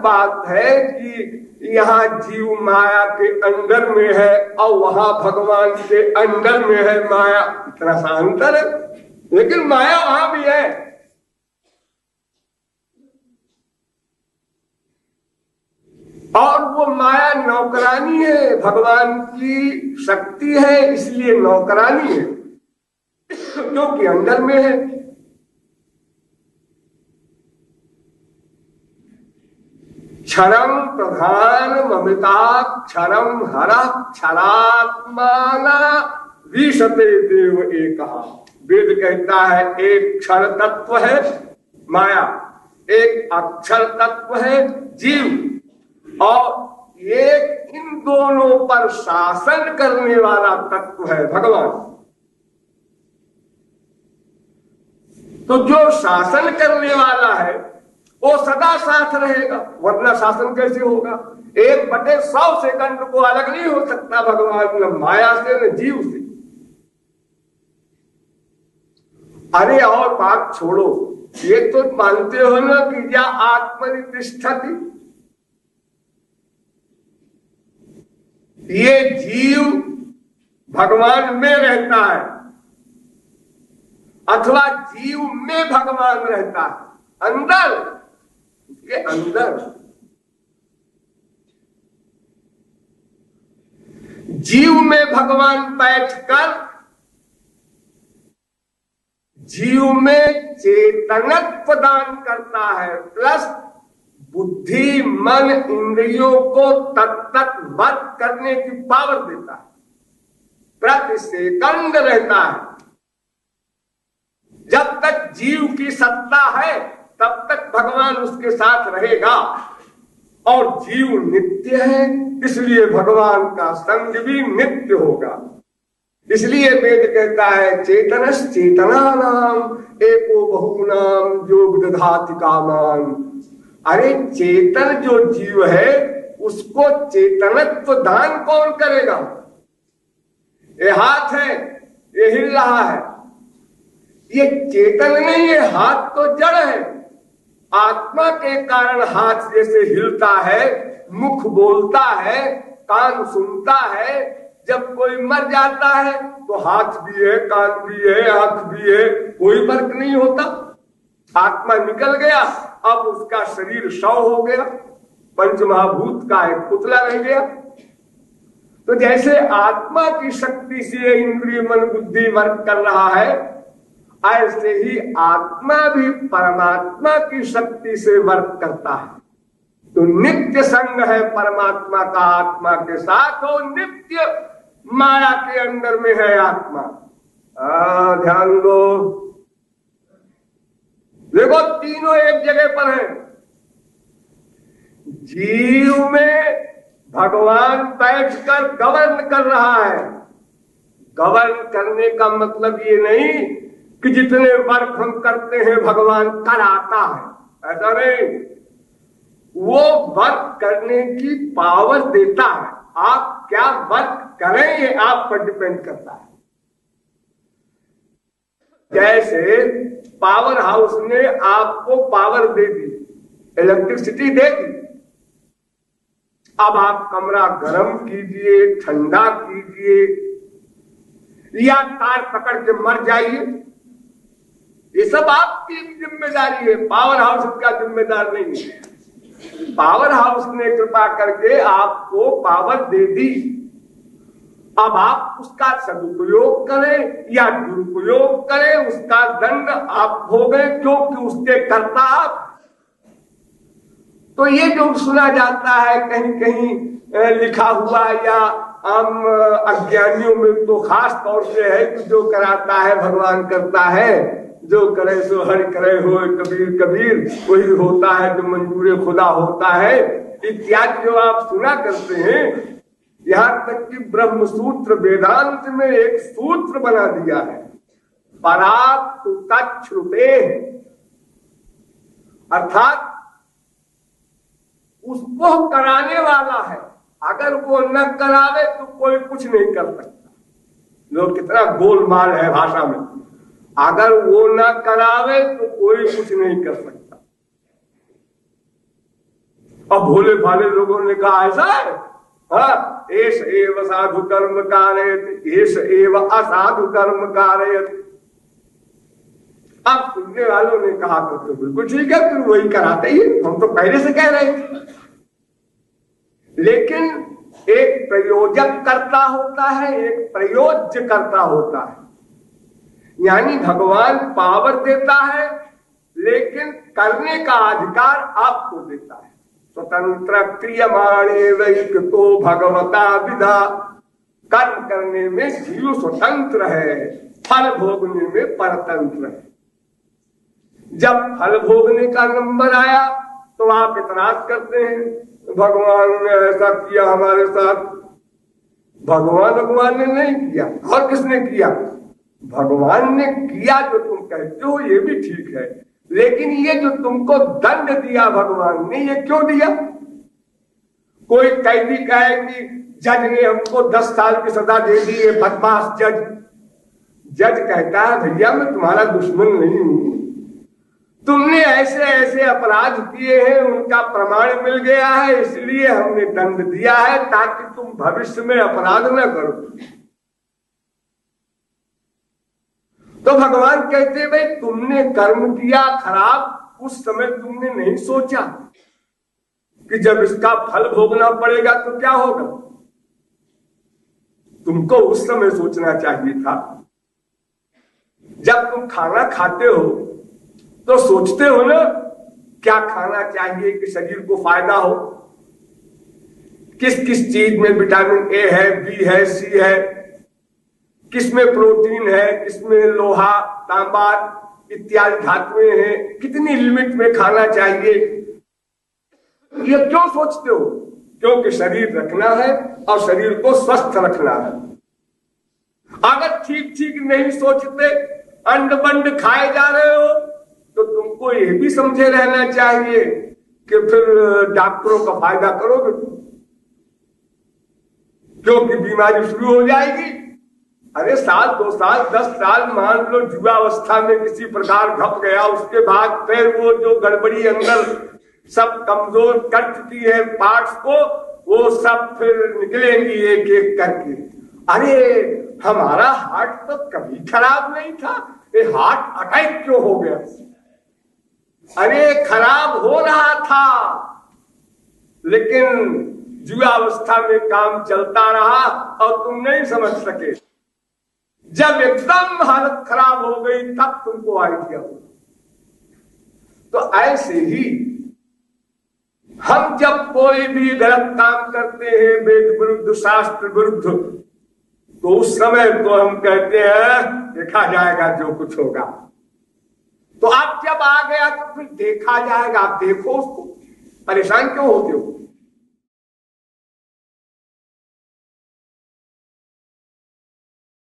बात है कि यहाँ जीव माया के अंदर में है और वहाँ भगवान के अंदर में है। माया इतना सा अंतर है, लेकिन माया वहाँ भी है। और वो माया नौकरानी है, भगवान की शक्ति है, इसलिए नौकरानी है। क्योंकि अंदर में है। क्षरम प्रधान ममता क्षरम हर क्षरात्माना विशते देव एक। वेद कहता है, एक क्षर तत्व है, माया। एक अक्षर तत्व है, जीव। और एक इन दोनों पर शासन करने वाला तत्व है भगवान। तो जो शासन करने वाला है वो सदा साथ रहेगा। वरना शासन कैसे होगा? एक बटे सौ सेकंड को अलग नहीं हो सकता भगवान न माया से न जीव से। अरे और बात छोड़ो, ये तो मानते हो ना कि या आत्मनिष्ठति? ये जीव भगवान में रहता है, अथवा जीव में भगवान रहता है, अंदर के अंदर। जीव में भगवान बैठकर, जीव में चेतनत्व दान करता है, प्लस बुद्धि, मन, इंद्रियों को तत्त वर्क करने की पावर देता है। प्रति सेकंड रहता है। जब तक जीव की सत्ता है तब तक भगवान उसके साथ रहेगा। और जीव नित्य है, इसलिए भगवान का संग भी नित्य होगा। इसलिए वेद कहता है चेतन चेतना नाम एको बहु नाम योग दधाति कामान अरे चेतन जो जीव है, उसको चेतनत्व तो दान कौन करेगा? ये हाथ है, ये हिल रहा है। ये चेतन नहीं है, हाथ तो जड़ है। आत्मा के कारण हाथ जैसे हिलता है, मुख बोलता है, कान सुनता है, जब कोई मर जाता है तो हाथ भी है, कान भी है, आँख भी है, कोई फ़र्क नहीं होता। आत्मा निकल गया, अब उसका शरीर शव हो गया पंच महाभूत का एक पुतला रह गया। तो जैसे आत्मा की शक्ति से इंद्रिय, मन, बुद्धि वर्क कर रहा है ऐसे ही आत्मा भी परमात्मा की शक्ति से वर्क करता है। तो नित्य संग है परमात्मा का आत्मा के साथ और नित्य माया के अंदर में है आत्मा। आ, ध्यान दो। देखो तीनों एक जगह पर है। जीव में भगवान बैठकर गवर्न कर रहा है। गवर्न करने का मतलब ये नहीं कि जितने वर्क हम करते हैं, भगवान कराता है। ऐसा नहीं। वो वर्क करने की पावर देता है। आप क्या वर्क करें, ये आप पर डिपेंड करता है। जैसे पावर हाउस ने आपको पावर दे दी, इलेक्ट्रिसिटी दे दी। अब आप कमरा गर्म कीजिए, ठंडा कीजिए, या तार पकड़ के मर जाइए। ये सब आपकी ज़िम्मेदारी है। पावर हाउस का जिम्मेदार नहीं है। पावर हाउस ने कृपा करके आपको पावर दे दी। अब आप उसका सदुपयोग करें या दुरुपयोग करें, उसका दंड आप भोगे, क्योंकि उसके करता आप। तो ये जो सुना जाता है कहीं कहीं लिखा हुआ या आम अज्ञानियों में तो खास तौर से है कि जो कराता है, भगवान करता है। जो करे सो हर करे हो, कबीर कबीर वही होता है जो मंजूर खुदा होता है। इत्यादि जो आप सुना करते हैं, यहाँ तक कि ब्रह्म सूत्र वेदांत में एक सूत्र बना दिया है। परात्रुते अर्थात, उसको कराने वाला है। अगर वो न करावे तो कोई कुछ नहीं कर सकता। लोग कितना गोलमाल है भाषा में। अगर वो न करावे तो कोई कुछ नहीं कर सकता। अब भोले भाले लोगों ने कहा ऐसा है? हाँ एस एव साधु कर्म कारयत एस एव असाधु कर्म कारयत। अब सुनने वालों ने कहा तो, तो बिल्कुल ठीक है फिर वही कराते ही हम तो पहले से कह रहे थे लेकिन एक प्रयोजक करता होता है एक प्रयोज्य करता होता है। यानी भगवान पावर देता है, लेकिन करने का अधिकार आपको देता है। स्वतंत्र क्रियमाणे वैक तो भगवता विधा। कर्म करने में जीव स्वतंत्र है, फल भोगने में परतंत्र है। जब फल भोगने का नंबर आया तो आप इतराज करते हैं, भगवान ने ऐसा किया, हमारे साथ। भगवान भगवान ने नहीं किया, और किसने किया? भगवान ने किया जो तुम कहते हो, ये भी ठीक है। लेकिन ये जो तुमको दंड दिया भगवान ने, ये क्यों दिया? कोई कैदी कहे कि, जज ने हमको दस साल की सजा दे दी है बदमाश जज। जज कहता है, भैया, मैं तुम्हारा दुश्मन नहीं हूँ। तुमने ऐसे ऐसे अपराध किए हैं, उनका प्रमाण मिल गया है, इसलिए हमने दंड दिया है, ताकि तुम भविष्य में अपराध न करो। तो भगवान कहते, भाई, तुमने कर्म किया खराब, उस समय तुमने नहीं सोचा कि जब इसका फल भोगना पड़ेगा तो क्या होगा? तुमको उस समय सोचना चाहिए था। जब तुम खाना खाते हो तो सोचते हो ना, क्या खाना चाहिए कि शरीर को फ़ायदा हो? किस किस चीज़ में विटामिन ए है बी है सी है किसमें प्रोटीन है, किसमें लोहा तांबा इत्यादि धातुएँ हैं, कितनी लिमिट में खाना चाहिए? ये क्यों सोचते हो? क्योंकि शरीर रखना है और शरीर को स्वस्थ रखना है। अगर ठीक ठीक नहीं सोचते अंड बंड खाए जा रहे हो तो तुमको ये भी समझे रहना चाहिए कि फिर डॉक्टरों का फ़ायदा करोगे क्योंकि बीमारी शुरू हो जाएगी। अरे साल दो साल दस साल मान लो युवावस्था में किसी प्रकार घप गया, उसके बाद फिर वो जो गड़बड़ी अंदर सब कमज़ोर कर चुकी है पार्ट्स को, वो सब फिर निकलेंगी एक एक करके। अरे, हमारा हार्ट तो कभी खराब नहीं था, ये हार्ट अटैक क्यों हो गया? अरे, खराब हो रहा था, लेकिन युवावस्था में काम चलता रहा और तुम नहीं समझ सके। जब एकदम हालत खराब हो गई, तब तुमको आइडिया हो तो ऐसे ही हम जब कोई भी गलत काम करते हैं, वेद विरुद्ध, शास्त्र विरुद्ध तो उस समय तो हम कहते हैं, देखा जाएगा जो कुछ होगा। तो आप जब आ गया तो फिर देखा जाएगा, आप देखो उसको। परेशान क्यों होते हो?